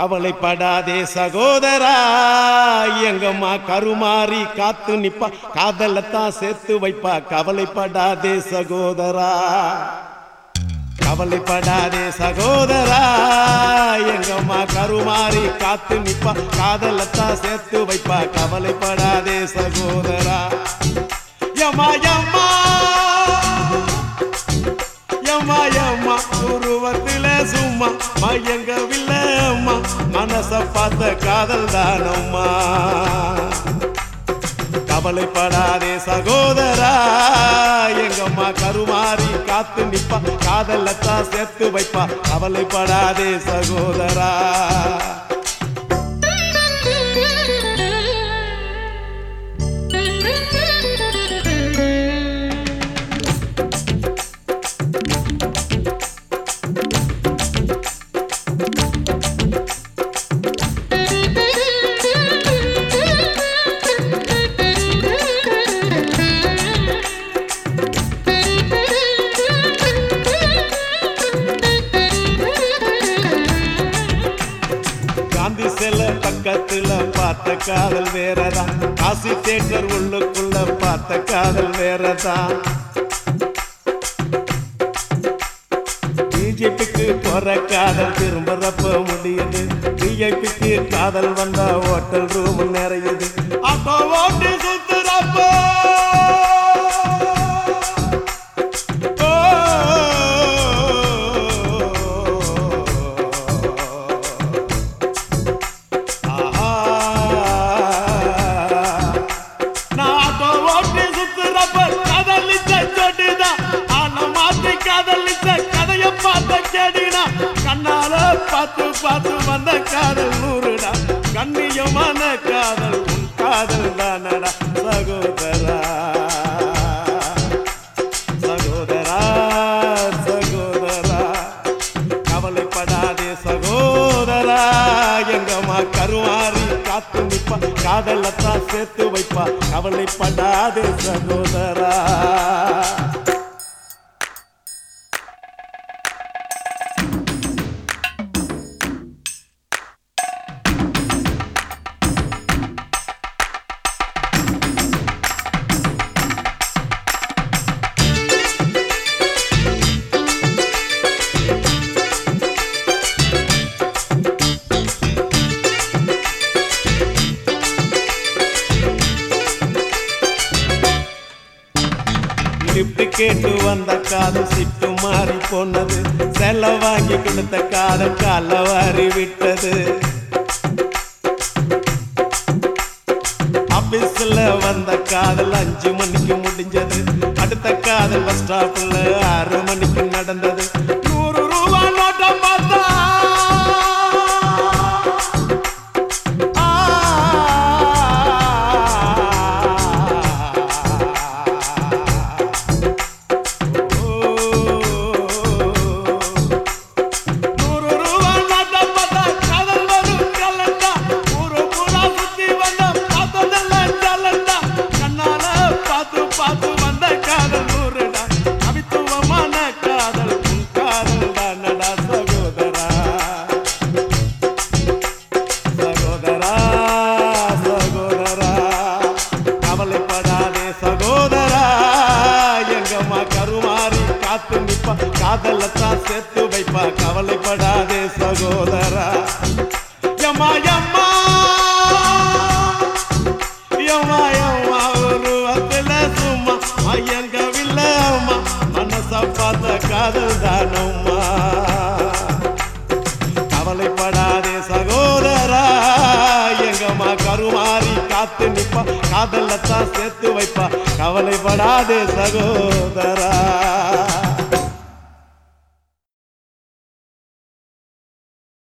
கவலைப்படாதே சகோதரா. எங்கம்மா கருமாறி காத்து நிப்பா. காதலத்தான் சேர்த்து வைப்பா. கவலைப்படாதே சகோதரா. கவலைப்படாதே சகோதரா. எங்கம்மா கருமாறி காத்து நிப்பா. காதலத்தான் சேர்த்து வைப்பா. கவலைப்படாதே சகோதரா. யம்மா யம்மா யம்மா சும்மா மயங்கவில்லை அம்மா. மனச பார்த்த காதல் தானம்மா கவலைப்படாதே சகோதரா. எங்கம்மா கருமாறி காத்து நிப்பா. காதலத்தான் சேர்த்து வைப்பா. கவலைப்படாதே சகோதரா. காந்தி செல்ல பக்கத்துல பார்த்த காதல் வேறதான் காசி தேட்டர் உள்ளுக்குள்ள பார்த்த காதல் வேறதான் பிஜேபிக்கு போற காதல் திரும்புறப்ப முடியுது. பிஜேபிக்கு காதல் வந்தா ஹோட்டல் ரூம் நிறையுது. கண்ணால பார்த்து பார்த்து வந்த காதல் நூறுடா கண்ணியமான காதல் உன் காதல் தானடா. சகோதரா சகோதரா சகோதரா. கவலைப்படாதே சகோதரா. எங்கம்மா கருவாரி காத்து நிப்பா. காதலத்தான் சேர்த்து வைப்பா. கவலைப்படாதே சகோதரா. லிப்ட் கேட்டு வந்த காதல் சிட்டு மாறி போனது. செல்ல வாங்கி கொடுத்த காதல் கால வாரி விட்டது. ஆபீஸ்ல வந்த காதல் அஞ்சு மணிக்கு முடிஞ்சது. அடுத்த காதல் பஸ் ஸ்டாப்ல ஆறு மணிக்கு நடந்தது. காதலத்தான் சேர்த்து வைப்பா. கவலைப்படாதே சகோதரா. எம்மா எம்மா. எம்மா யம்மா உருவத்துல சும்மா. மயங்கவில்லை அம்மா. மனச பார்த்த காதல் தானம்மா. கவலைப்படாதே சகோதரா. எங்கம்மா கருமாறி காத்து நிப்பா. காதலத்தான் சேர்த்து வைப்பா. கவலைப்படாதே சகோதரா.